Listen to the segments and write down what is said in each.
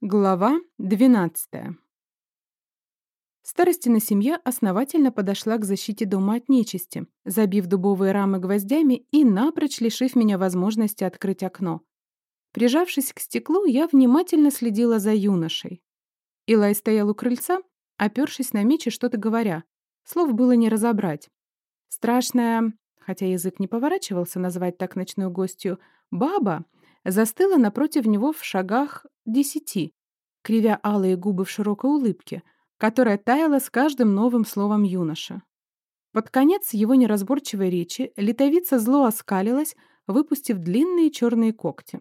Глава 12. Старостина семья основательно подошла к защите дома от нечисти, забив дубовые рамы гвоздями и напрочь лишив меня возможности открыть окно. Прижавшись к стеклу, я внимательно следила за юношей. Илай стоял у крыльца, опёршись на меч и что-то говоря. Слов было не разобрать. Страшная, хотя язык не поворачивался назвать так ночную гостью, баба застыла напротив него в шагах десяти, кривя алые губы в широкой улыбке, которая таяла с каждым новым словом юноша. Под конец его неразборчивой речи литовица зло оскалилась, выпустив длинные черные когти.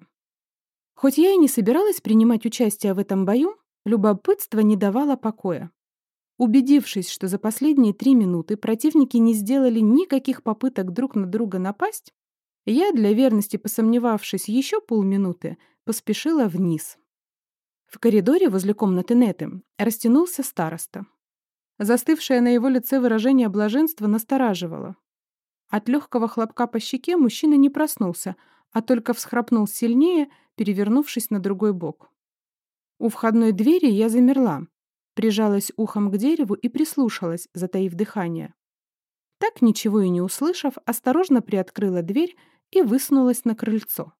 Хоть я и не собиралась принимать участие в этом бою, любопытство не давало покоя. Убедившись, что за последние три минуты противники не сделали никаких попыток друг на друга напасть, я, для верности посомневавшись еще полминуты, поспешила вниз. В коридоре возле комнаты Неты растянулся староста. Застывшее на его лице выражение блаженства настораживало. От легкого хлопка по щеке мужчина не проснулся, а только всхрапнул сильнее, перевернувшись на другой бок. У входной двери я замерла, прижалась ухом к дереву и прислушалась, затаив дыхание. Так, ничего и не услышав, осторожно приоткрыла дверь и высунулась на крыльцо.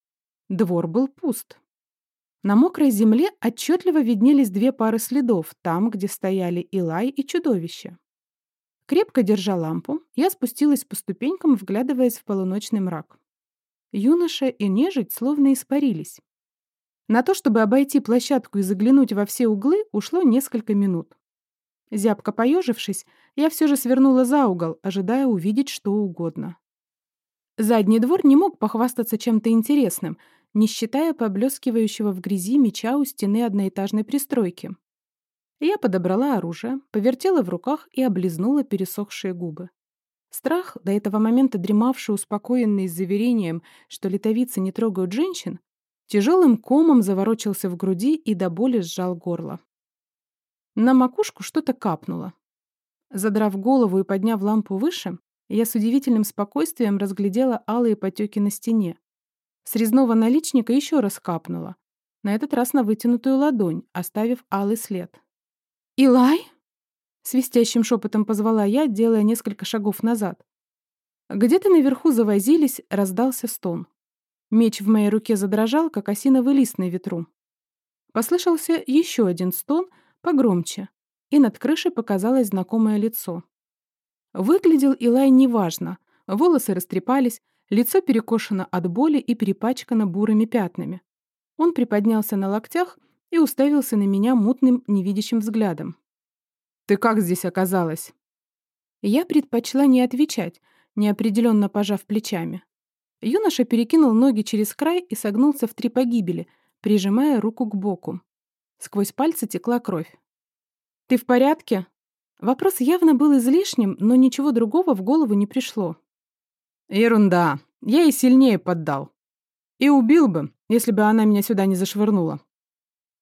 Двор был пуст. На мокрой земле отчетливо виднелись две пары следов, там, где стояли Илай и чудовище. Крепко держа лампу, я спустилась по ступенькам, вглядываясь в полуночный мрак. Юноша и нежить словно испарились. На то, чтобы обойти площадку и заглянуть во все углы, ушло несколько минут. Зябко поежившись, я все же свернула за угол, ожидая увидеть что угодно. Задний двор не мог похвастаться чем-то интересным, не считая поблескивающего в грязи меча у стены одноэтажной пристройки. Я подобрала оружие, повертела в руках и облизнула пересохшие губы. Страх, до этого момента дремавший успокоенный заверением, что литовицы не трогают женщин, тяжелым комом заворочился в груди и до боли сжал горло. На макушку что-то капнуло. Задрав голову и подняв лампу выше, я с удивительным спокойствием разглядела алые потеки на стене. С резного наличника еще раз капнула, на этот раз на вытянутую ладонь, оставив алый след. «Илай?» — свистящим шепотом позвала я, делая несколько шагов назад. Где-то наверху завозились, раздался стон. Меч в моей руке задрожал, как осиновый лист на ветру. Послышался еще один стон, погромче, и над крышей показалось знакомое лицо. Выглядел Илай неважно. Волосы растрепались, лицо перекошено от боли и перепачкано бурыми пятнами. Он приподнялся на локтях и уставился на меня мутным, невидящим взглядом. «Ты как здесь оказалась?» Я предпочла не отвечать, неопределенно пожав плечами. Юноша перекинул ноги через край и согнулся в три погибели, прижимая руку к боку. Сквозь пальцы текла кровь. «Ты в порядке?» Вопрос явно был излишним, но ничего другого в голову не пришло. «Ерунда. Я и сильнее поддал. И убил бы, если бы она меня сюда не зашвырнула.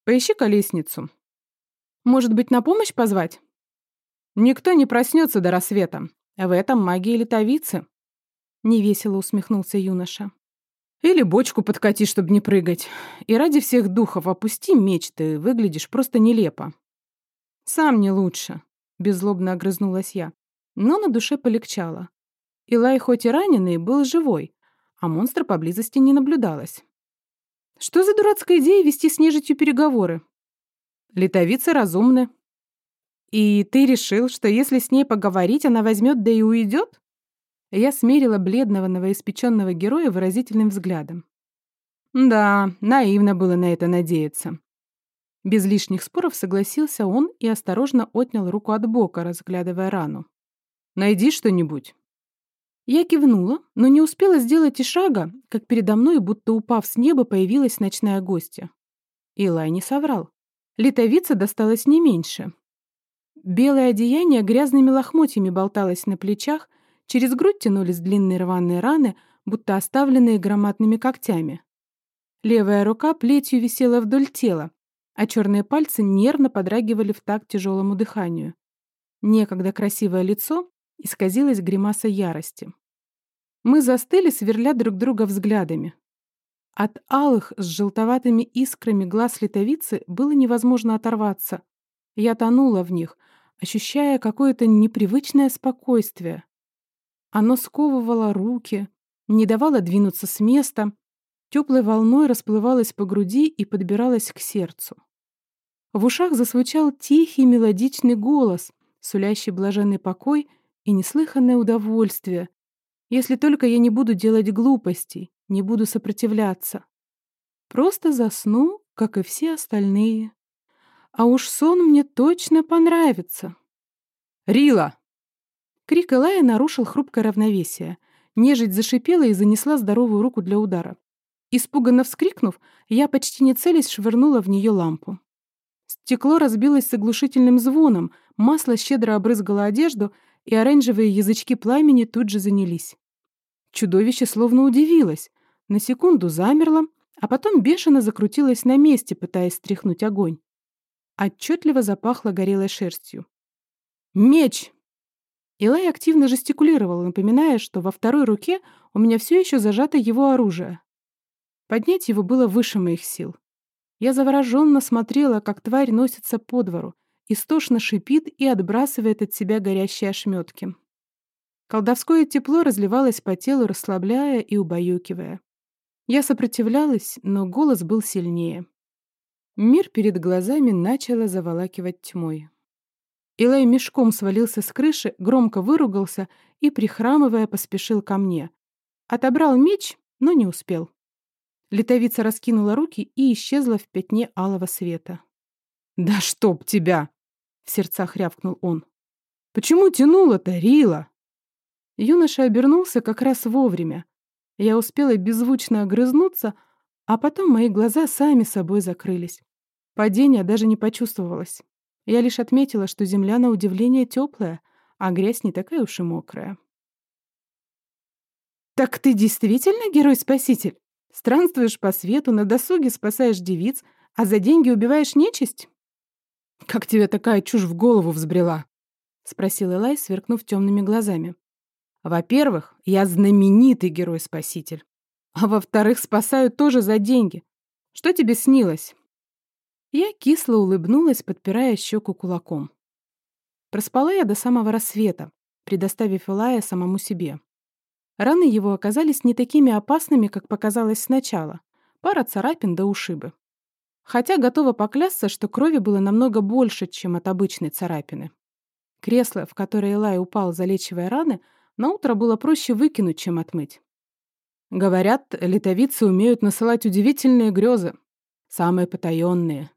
Поищи-ка лестницу. Может быть, на помощь позвать?» «Никто не проснется до рассвета. В этом магия литовицы», — невесело усмехнулся юноша. «Или бочку подкати, чтобы не прыгать. И ради всех духов опусти меч, ты выглядишь просто нелепо». «Сам не лучше», Беззлобно огрызнулась я. Но на душе полегчало. Илай хоть и раненый, был живой, а монстра поблизости не наблюдалось. Что за дурацкая идея вести с нежитью переговоры? Литовицы разумны. И ты решил, что если с ней поговорить, она возьмет да и уйдет? Я смерила бледного новоиспеченного героя выразительным взглядом. Да, наивно было на это надеяться. Без лишних споров согласился он и осторожно отнял руку от бока, разглядывая рану. «Найди что-нибудь». Я кивнула, но не успела сделать и шага, как передо мной, будто упав с неба, появилась ночная гостья. Илай не соврал. Литовица досталась не меньше. Белое одеяние грязными лохмотьями болталось на плечах, через грудь тянулись длинные рваные раны, будто оставленные громадными когтями. Левая рука плетью висела вдоль тела, а черные пальцы нервно подрагивали в такт тяжелому дыханию. Некогда красивое лицо исказилось гримаса ярости. Мы застыли, сверля друг друга взглядами. От алых с желтоватыми искрами глаз литовицы было невозможно оторваться. Я тонула в них, ощущая какое-то непривычное спокойствие. Оно сковывало руки, не давало двинуться с места, теплой волной расплывалось по груди и подбиралось к сердцу. В ушах засвучал тихий мелодичный голос, сулящий блаженный покой и неслыханное удовольствие, если только я не буду делать глупостей, не буду сопротивляться. Просто засну, как и все остальные. А уж сон мне точно понравится. «Рила!» Крик Элая нарушил хрупкое равновесие. Нежить зашипела и занесла здоровую руку для удара. Испуганно вскрикнув, я почти не целясь швырнула в нее лампу. Стекло разбилось с оглушительным звоном, масло щедро обрызгало одежду, и оранжевые язычки пламени тут же занялись. Чудовище словно удивилось, на секунду замерло, а потом бешено закрутилось на месте, пытаясь стряхнуть огонь. Отчетливо запахло горелой шерстью. «Меч!» Илай активно жестикулировал, напоминая, что во второй руке у меня все еще зажато его оружие. Поднять его было выше моих сил. Я завороженно смотрела, как тварь носится по двору, истошно шипит и отбрасывает от себя горящие ошметки. Колдовское тепло разливалось по телу, расслабляя и убаюкивая. Я сопротивлялась, но голос был сильнее. Мир перед глазами начало заволакивать тьмой. Илай мешком свалился с крыши, громко выругался и, прихрамывая, поспешил ко мне. Отобрал меч, но не успел. Литовица раскинула руки и исчезла в пятне алого света. «Да чтоб тебя!» — в сердцах рявкнул он. «Почему тянуло-то, Рила?» Юноша обернулся как раз вовремя. Я успела беззвучно огрызнуться, а потом мои глаза сами собой закрылись. Падение даже не почувствовалось. Я лишь отметила, что земля на удивление теплая, а грязь не такая уж и мокрая. «Так ты действительно герой-спаситель?» Странствуешь по свету, на досуге спасаешь девиц, а за деньги убиваешь нечисть? Как тебе такая чушь в голову взбрела? Спросил Элай, сверкнув темными глазами. Во-первых, я знаменитый герой-спаситель. А во-вторых, спасаю тоже за деньги. Что тебе снилось? Я кисло улыбнулась, подпирая щеку кулаком. Проспала я до самого рассвета, предоставив Элая самому себе. Раны его оказались не такими опасными, как показалось сначала. Пара царапин до ушибы. Хотя готова поклясться, что крови было намного больше, чем от обычной царапины. Кресло, в которое Элай упал, залечивая раны, на утро было проще выкинуть, чем отмыть. Говорят, литовицы умеют насылать удивительные грезы, самые потаенные.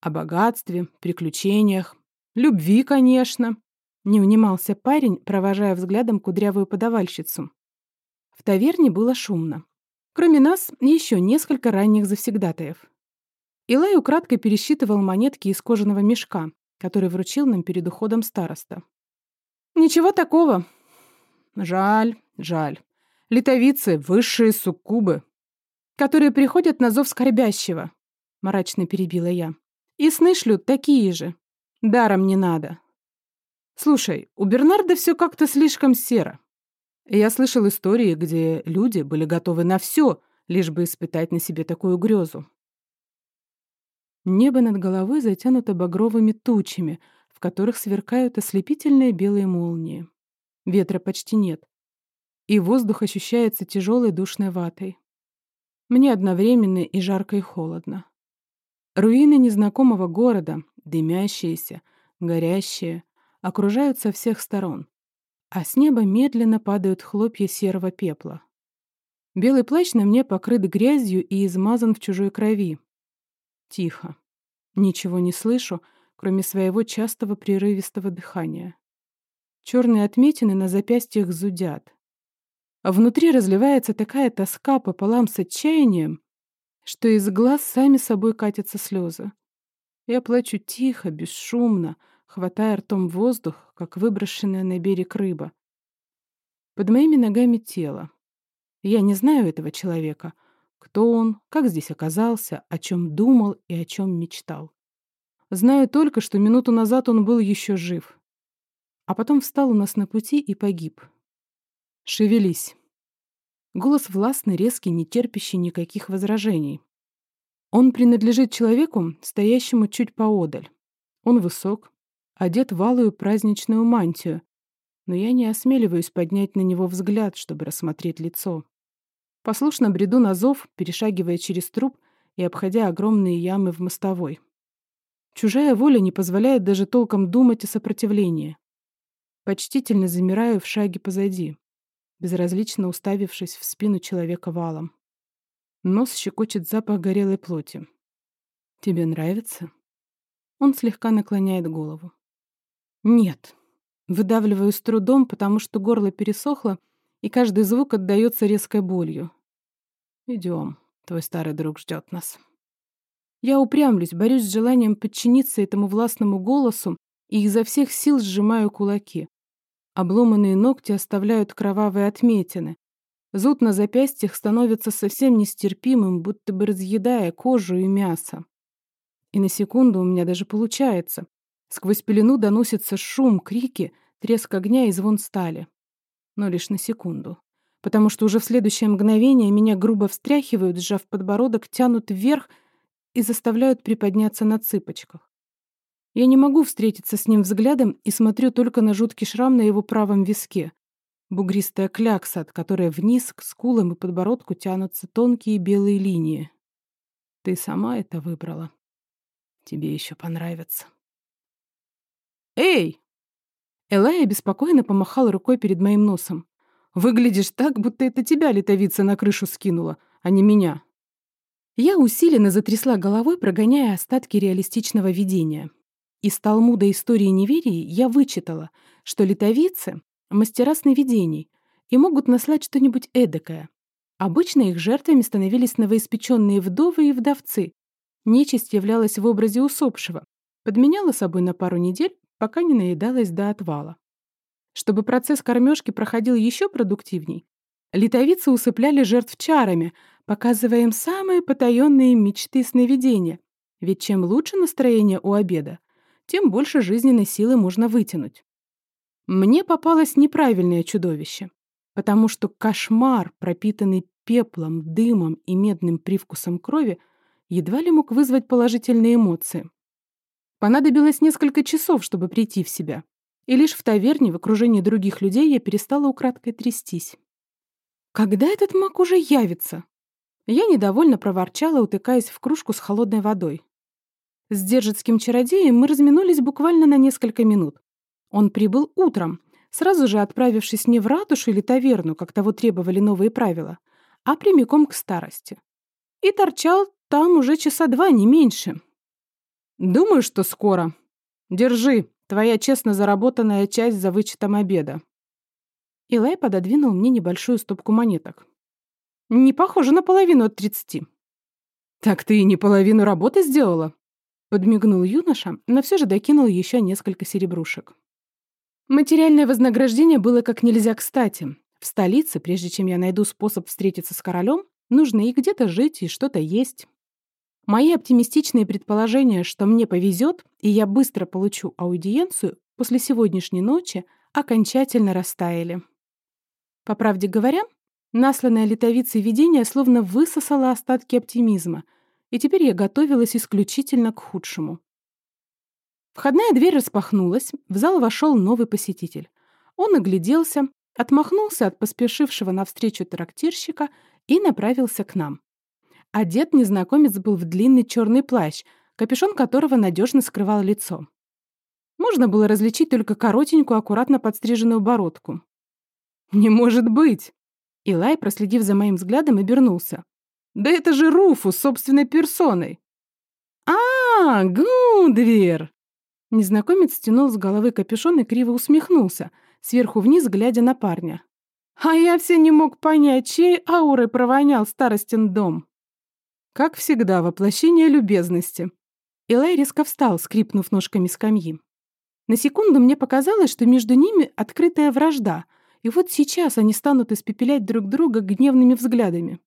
О богатстве, приключениях, любви, конечно. Не унимался парень, провожая взглядом кудрявую подавальщицу. В таверне было шумно. Кроме нас, еще несколько ранних завсегдатаев. Илай украдкой пересчитывал монетки из кожаного мешка, который вручил нам перед уходом староста. «Ничего такого». «Жаль, жаль. Литовицы — высшие суккубы, которые приходят на зов скорбящего», — мрачно перебила я. «И сны шлют такие же. Даром не надо». «Слушай, у Бернарда все как-то слишком серо. Я слышал истории, где люди были готовы на все, лишь бы испытать на себе такую грезу. Небо над головой затянуто багровыми тучами, в которых сверкают ослепительные белые молнии. Ветра почти нет. И воздух ощущается тяжелой душной ватой. Мне одновременно и жарко, и холодно. Руины незнакомого города, дымящиеся, горящие, окружают со всех сторон а с неба медленно падают хлопья серого пепла. Белый плащ на мне покрыт грязью и измазан в чужой крови. Тихо. Ничего не слышу, кроме своего частого прерывистого дыхания. Черные отметины на запястьях зудят. А внутри разливается такая тоска пополам с отчаянием, что из глаз сами собой катятся слезы. Я плачу тихо, бесшумно, хватая ртом воздух, как выброшенная на берег рыба. Под моими ногами тело. Я не знаю этого человека. Кто он, как здесь оказался, о чем думал и о чем мечтал. Знаю только, что минуту назад он был еще жив. А потом встал у нас на пути и погиб. Шевелись. Голос властный, резкий, не терпящий никаких возражений. Он принадлежит человеку, стоящему чуть поодаль. Он высок, одет в алую праздничную мантию, но я не осмеливаюсь поднять на него взгляд, чтобы рассмотреть лицо. Послушно бреду на зов, перешагивая через труп и обходя огромные ямы в мостовой. Чужая воля не позволяет даже толком думать о сопротивлении. Почтительно замираю в шаге позади, безразлично уставившись в спину человека валом. Нос щекочет запах горелой плоти. «Тебе нравится?» Он слегка наклоняет голову. «Нет». Выдавливаю с трудом, потому что горло пересохло, и каждый звук отдаётся резкой болью. Идем, твой старый друг ждет нас». Я упрямлюсь, борюсь с желанием подчиниться этому властному голосу и изо всех сил сжимаю кулаки. Обломанные ногти оставляют кровавые отметины. Зуд на запястьях становится совсем нестерпимым, будто бы разъедая кожу и мясо. И на секунду у меня даже получается. Сквозь пелену доносится шум, крики, треск огня и звон стали. Но лишь на секунду. Потому что уже в следующее мгновение меня грубо встряхивают, сжав подбородок, тянут вверх — и заставляют приподняться на цыпочках. Я не могу встретиться с ним взглядом и смотрю только на жуткий шрам на его правом виске. Бугристая клякса, от которой вниз к скулам и подбородку тянутся тонкие белые линии. Ты сама это выбрала. Тебе еще понравится. «Эй!» Элая беспокойно помахала рукой перед моим носом. «Выглядишь так, будто это тебя летовица на крышу скинула, а не меня». Я усиленно затрясла головой, прогоняя остатки реалистичного видения. Из Талмуда истории неверий я вычитала, что литовицы — мастера сновидений и могут наслать что-нибудь эдакое. Обычно их жертвами становились новоиспеченные вдовы и вдовцы. Нечисть являлась в образе усопшего, подменяла собой на пару недель, пока не наедалась до отвала. Чтобы процесс кормежки проходил еще продуктивней, литовицы усыпляли жертв чарами — показывая им самые потаенные мечты и сновидения. Ведь чем лучше настроение у обеда, тем больше жизненной силы можно вытянуть. Мне попалось неправильное чудовище, потому что кошмар, пропитанный пеплом, дымом и медным привкусом крови, едва ли мог вызвать положительные эмоции. Понадобилось несколько часов, чтобы прийти в себя, и лишь в таверне в окружении других людей я перестала украдкой трястись. Когда этот маг уже явится? Я недовольно проворчала, утыкаясь в кружку с холодной водой. С держицким чародеем мы разминулись буквально на несколько минут. Он прибыл утром, сразу же отправившись не в ратушу или таверну, как того требовали новые правила, а прямиком к старости. И торчал там уже часа два, не меньше. «Думаю, что скоро. Держи, твоя честно заработанная часть за вычетом обеда». Илай пододвинул мне небольшую стопку монеток. Не похоже на половину от тридцати. Так ты и не половину работы сделала? Подмигнул юноша, но все же докинул еще несколько серебрушек. Материальное вознаграждение было как нельзя кстати. В столице, прежде чем я найду способ встретиться с королем, нужно и где-то жить, и что-то есть. Мои оптимистичные предположения, что мне повезет, и я быстро получу аудиенцию после сегодняшней ночи, окончательно растаяли. По правде говоря, Насланное литовицей видение словно высосало остатки оптимизма, и теперь я готовилась исключительно к худшему. Входная дверь распахнулась, в зал вошел новый посетитель. Он огляделся, отмахнулся от поспешившего навстречу трактирщика и направился к нам. Одет незнакомец был в длинный черный плащ, капюшон которого надежно скрывал лицо. Можно было различить только коротенькую, аккуратно подстриженную бородку. «Не может быть!» Илай, проследив за моим взглядом, обернулся. «Да это же Руфус собственной персоной!» «А, Гудвир!» Незнакомец стянул с головы капюшон и криво усмехнулся, сверху вниз глядя на парня. «А я все не мог понять, чьей аурой провонял старостин дом!» Как всегда, воплощение любезности. Илай резко встал, скрипнув ножками скамьи. На секунду мне показалось, что между ними открытая вражда — и вот сейчас они станут испепелять друг друга гневными взглядами.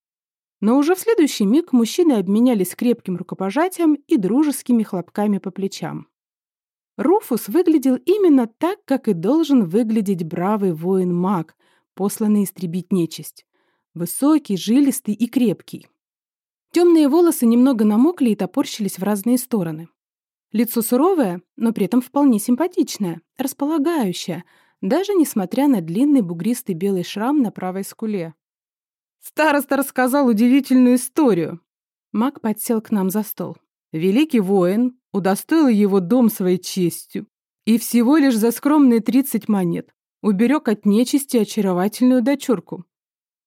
Но уже в следующий миг мужчины обменялись крепким рукопожатием и дружескими хлопками по плечам. Руфус выглядел именно так, как и должен выглядеть бравый воин-маг, посланный истребить нечисть. Высокий, жилистый и крепкий. Темные волосы немного намокли и топорщились в разные стороны. Лицо суровое, но при этом вполне симпатичное, располагающее, даже несмотря на длинный бугристый белый шрам на правой скуле. Староста рассказал удивительную историю. Маг подсел к нам за стол. Великий воин удостоил его дом своей честью и всего лишь за скромные 30 монет уберег от нечисти очаровательную дочурку.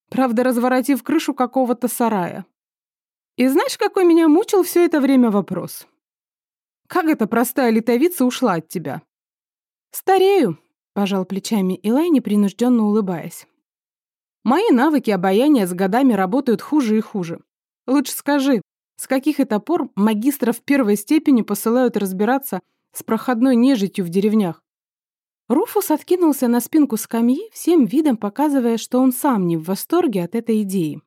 Правда, разворотив крышу какого-то сарая. И знаешь, какой меня мучил все это время вопрос? Как эта простая литовица ушла от тебя? Старею, пожал плечами Илай, непринужденно улыбаясь. Мои навыки обаяния с годами работают хуже и хуже. Лучше скажи, с каких это пор магистров первой степени посылают разбираться с проходной нежитью в деревнях? Руфус откинулся на спинку скамьи, всем видом показывая, что он сам не в восторге от этой идеи.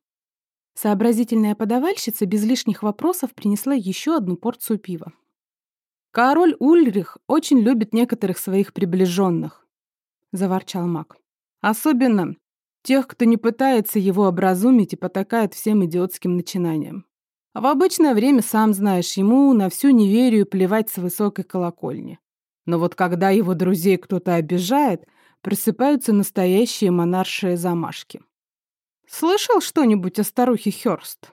Сообразительная подавальщица без лишних вопросов принесла еще одну порцию пива. «Король Ульрих очень любит некоторых своих приближенных», — заворчал маг. «Особенно Тех, кто не пытается его образумить и потакает всем идиотским начинаниям. В обычное время, сам знаешь, ему на всю неверию плевать с высокой колокольни. Но вот когда его друзей кто-то обижает, просыпаются настоящие монаршие замашки. Слышал что-нибудь о старухе Хёрст?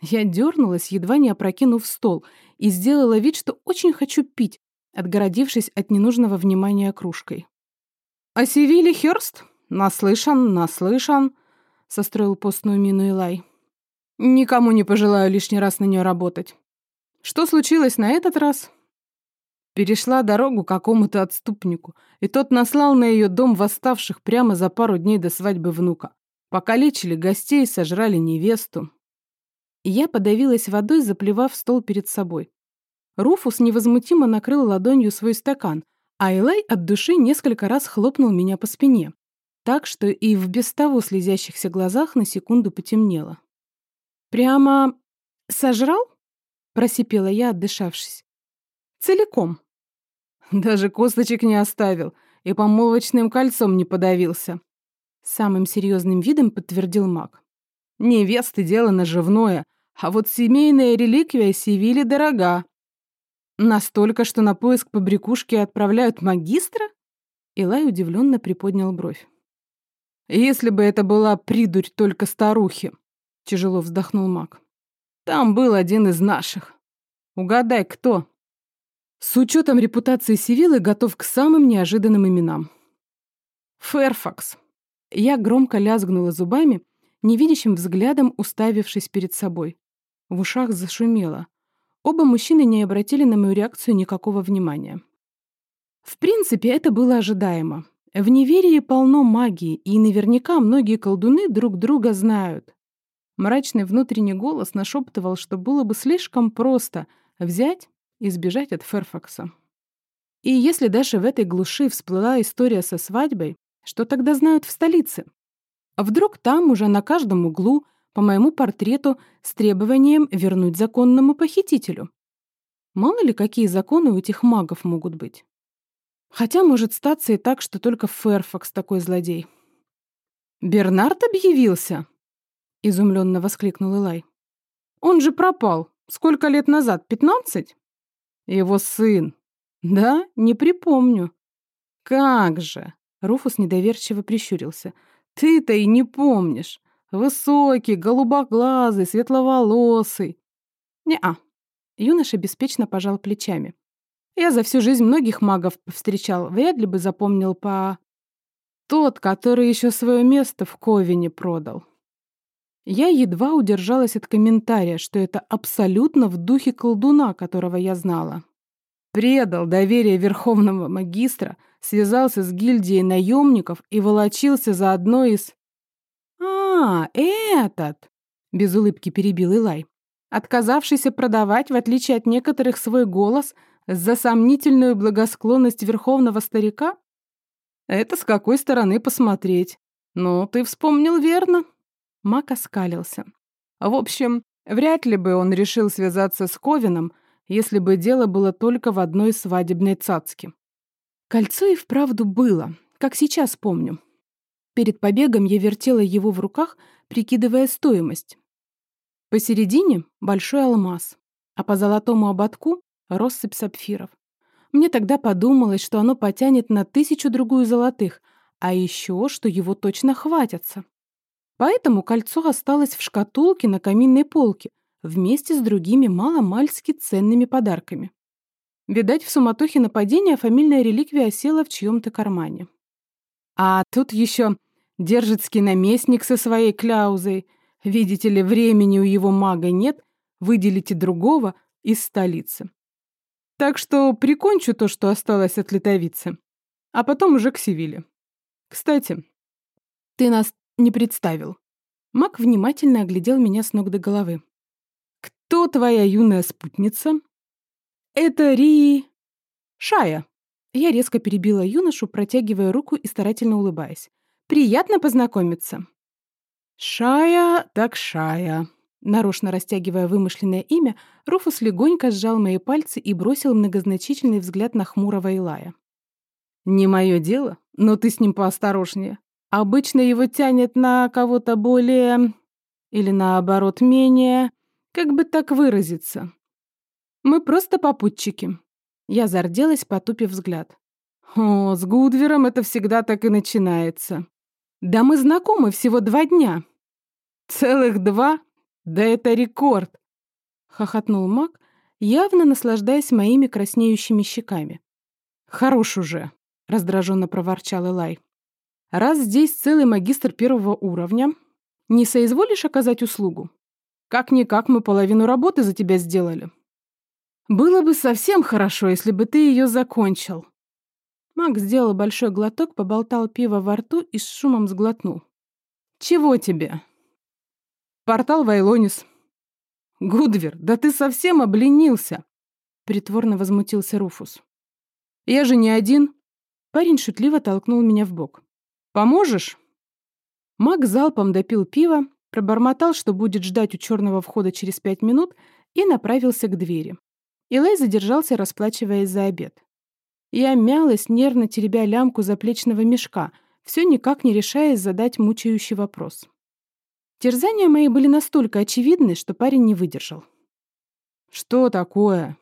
Я дернулась, едва не опрокинув стол, и сделала вид, что очень хочу пить, отгородившись от ненужного внимания кружкой. «О Севиле Хёрст?» «Наслышан, наслышан», — состроил постную мину Илай. «Никому не пожелаю лишний раз на нее работать. Что случилось на этот раз?» Перешла дорогу какому-то отступнику, и тот наслал на ее дом восставших прямо за пару дней до свадьбы внука. Покалечили гостей, сожрали невесту. Я подавилась водой, заплевав стол перед собой. Руфус невозмутимо накрыл ладонью свой стакан, а Элай от души несколько раз хлопнул меня по спине так что и в без того слезящихся глазах на секунду потемнело. «Прямо сожрал?» — просипела я, отдышавшись. «Целиком». Даже косточек не оставил и помолвочным кольцом не подавился. Самым серьезным видом подтвердил маг. Невесты дело наживное, а вот семейная реликвия Севили дорога. Настолько, что на поиск побрякушки отправляют магистра? Илай удивленно приподнял бровь. Если бы это была придурь только старухи, тяжело вздохнул маг. Там был один из наших. Угадай, кто? С учетом репутации Сивилы готов к самым неожиданным именам. Ферфакс. Я громко лязгнула зубами, невидящим взглядом уставившись перед собой. В ушах зашумело. Оба мужчины не обратили на мою реакцию никакого внимания. В принципе, это было ожидаемо. В неверии полно магии, и наверняка многие колдуны друг друга знают. Мрачный внутренний голос нашептывал, что было бы слишком просто взять и сбежать от Ферфакса. И если даже в этой глуши всплыла история со свадьбой, что тогда знают в столице? А вдруг там уже на каждом углу по моему портрету с требованием вернуть законному похитителю? Мало ли, какие законы у этих магов могут быть. Хотя может статься и так, что только Ферфакс такой злодей. «Бернард объявился?» — изумленно воскликнул Элай. «Он же пропал. Сколько лет назад? Пятнадцать?» «Его сын». «Да? Не припомню». «Как же!» — Руфус недоверчиво прищурился. «Ты-то и не помнишь. Высокий, голубоглазый, светловолосый». «Не-а». Юноша беспечно пожал плечами. Я за всю жизнь многих магов встречал, вряд ли бы запомнил по... Тот, который еще свое место в Ковине продал. Я едва удержалась от комментария, что это абсолютно в духе колдуна, которого я знала. Предал доверие верховного магистра, связался с гильдией наемников и волочился за одной из... «А, этот!» — без улыбки перебил Илай. Отказавшийся продавать, в отличие от некоторых, свой голос — за сомнительную благосклонность верховного старика? Это с какой стороны посмотреть. Ну, ты вспомнил верно. Мак оскалился. В общем, вряд ли бы он решил связаться с Ковином, если бы дело было только в одной свадебной цацке. Кольцо и вправду было, как сейчас помню. Перед побегом я вертела его в руках, прикидывая стоимость. Посередине — большой алмаз, а по золотому ободку — россыпь сапфиров. Мне тогда подумалось, что оно потянет на тысячу-другую золотых, а еще, что его точно хватятся. Поэтому кольцо осталось в шкатулке на каминной полке вместе с другими маломальски ценными подарками. Видать, в суматохе нападения фамильная реликвия осела в чьем-то кармане. А тут еще держицкий наместник со своей кляузой. Видите ли, времени у его мага нет, выделите другого из столицы. Так что прикончу то, что осталось от литовицы, а потом уже к Севиле. Кстати, ты нас не представил. Маг внимательно оглядел меня с ног до головы. «Кто твоя юная спутница?» «Это Ри... Шая». Я резко перебила юношу, протягивая руку и старательно улыбаясь. «Приятно познакомиться». «Шая так Шая». Нарочно растягивая вымышленное имя, Руфус легонько сжал мои пальцы и бросил многозначительный взгляд на хмурого Илая. «Не мое дело, но ты с ним поосторожнее. Обычно его тянет на кого-то более... или наоборот менее... как бы так выразиться. Мы просто попутчики». Я зарделась, потупив взгляд. «О, с Гудвером это всегда так и начинается. Да мы знакомы всего два дня». «Целых два? Да это рекорд!» — хохотнул маг, явно наслаждаясь моими краснеющими щеками. «Хорош уже!» — раздраженно проворчал Элай. «Раз здесь целый магистр первого уровня, не соизволишь оказать услугу? Как-никак мы половину работы за тебя сделали». «Было бы совсем хорошо, если бы ты ее закончил». Маг сделал большой глоток, поболтал пиво во рту и с шумом сглотнул. «Чего тебе?» «Портал Вайлонис». «Гудвер, да ты совсем обленился!» Притворно возмутился Руфус. «Я же не один. Парень шутливо толкнул меня в бок. «Поможешь?» Маг залпом допил пиво, пробормотал, что будет ждать у черного входа через пять минут, и направился к двери. Илай задержался, расплачиваясь за обед. Я мялась, нервно теребя лямку заплечного мешка, все никак не решаясь задать мучающий вопрос. Терзания мои были настолько очевидны, что парень не выдержал. «Что такое?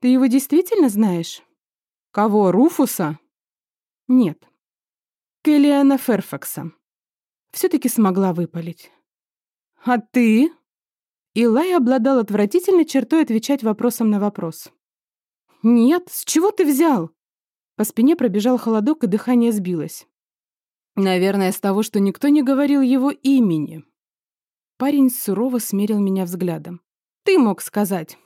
Ты его действительно знаешь?» «Кого, Руфуса?» Нет. Келлиана Ферфакса. Все-таки смогла выпалить. А ты? Илай обладал отвратительной чертой отвечать вопросом на вопрос. «Нет, с чего ты взял?» По спине пробежал холодок, и дыхание сбилось. Наверное, с того, что никто не говорил его имени. Парень сурово смерил меня взглядом. «Ты мог сказать».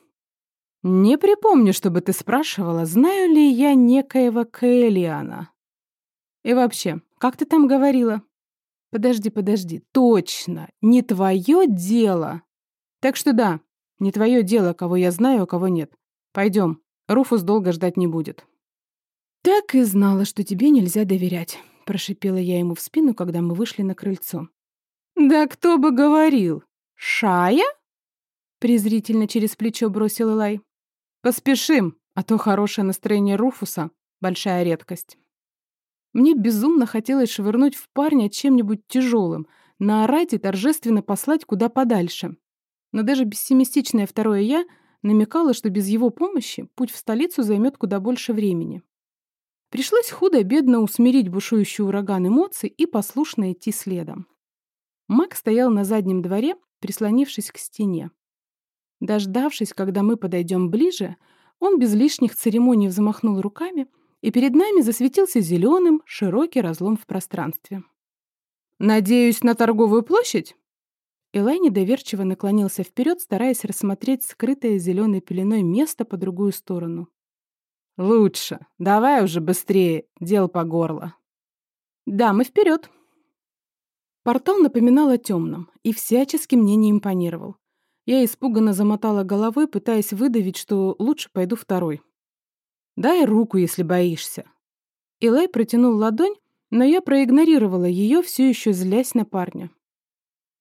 «Не припомню, чтобы ты спрашивала, знаю ли я некоего Кэллиана. И вообще, как ты там говорила? Подожди, подожди. Точно, не твое дело. Так что да, не твое дело, кого я знаю, а кого нет. Пойдем. Руфус долго ждать не будет. Так и знала, что тебе нельзя доверять, прошипела я ему в спину, когда мы вышли на крыльцо. Да кто бы говорил? Шая? презрительно через плечо бросил Элай. Поспешим, а то хорошее настроение Руфуса большая редкость. Мне безумно хотелось швырнуть в парня чем-нибудь тяжелым, наорать и торжественно послать куда подальше. Но даже пессимистичное второе «я» намекало, что без его помощи путь в столицу займет куда больше времени. Пришлось худо-бедно усмирить бушующий ураган эмоций и послушно идти следом. Мак стоял на заднем дворе, прислонившись к стене. Дождавшись, когда мы подойдем ближе, он без лишних церемоний взмахнул руками и перед нами засветился зеленым широкий разлом в пространстве. «Надеюсь, на торговую площадь?» Элай недоверчиво наклонился вперед, стараясь рассмотреть скрытое зеленой пеленой место по другую сторону. «Лучше. Давай уже быстрее. Дел по горло». «Да, мы вперед. Портал напоминал о темном и всячески мне не импонировал. Я испуганно замотала головой, пытаясь выдавить, что лучше пойду второй. «Дай руку, если боишься». Илай протянул ладонь, но я проигнорировала ее, все еще злясь на парня.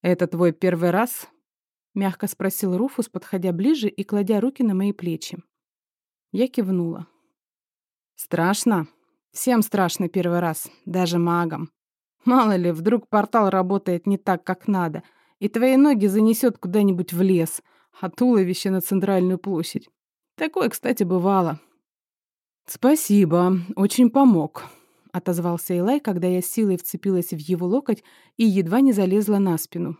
«Это твой первый раз?» — мягко спросил Руфус, подходя ближе и кладя руки на мои плечи. Я кивнула. «Страшно? Всем страшно первый раз, даже магам. Мало ли, вдруг портал работает не так, как надо, и твои ноги занесет куда-нибудь в лес, а туловище на центральную площадь. Такое, кстати, бывало. «Спасибо, очень помог», — отозвался Элай, когда я силой вцепилась в его локоть и едва не залезла на спину.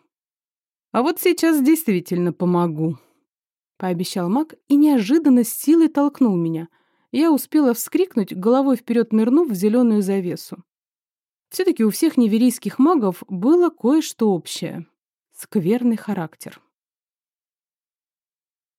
«А вот сейчас действительно помогу», — пообещал маг и неожиданно с силой толкнул меня. Я успела вскрикнуть, головой вперед нырнув в зеленую завесу. Все-таки у всех неверийских магов было кое-что общее — скверный характер.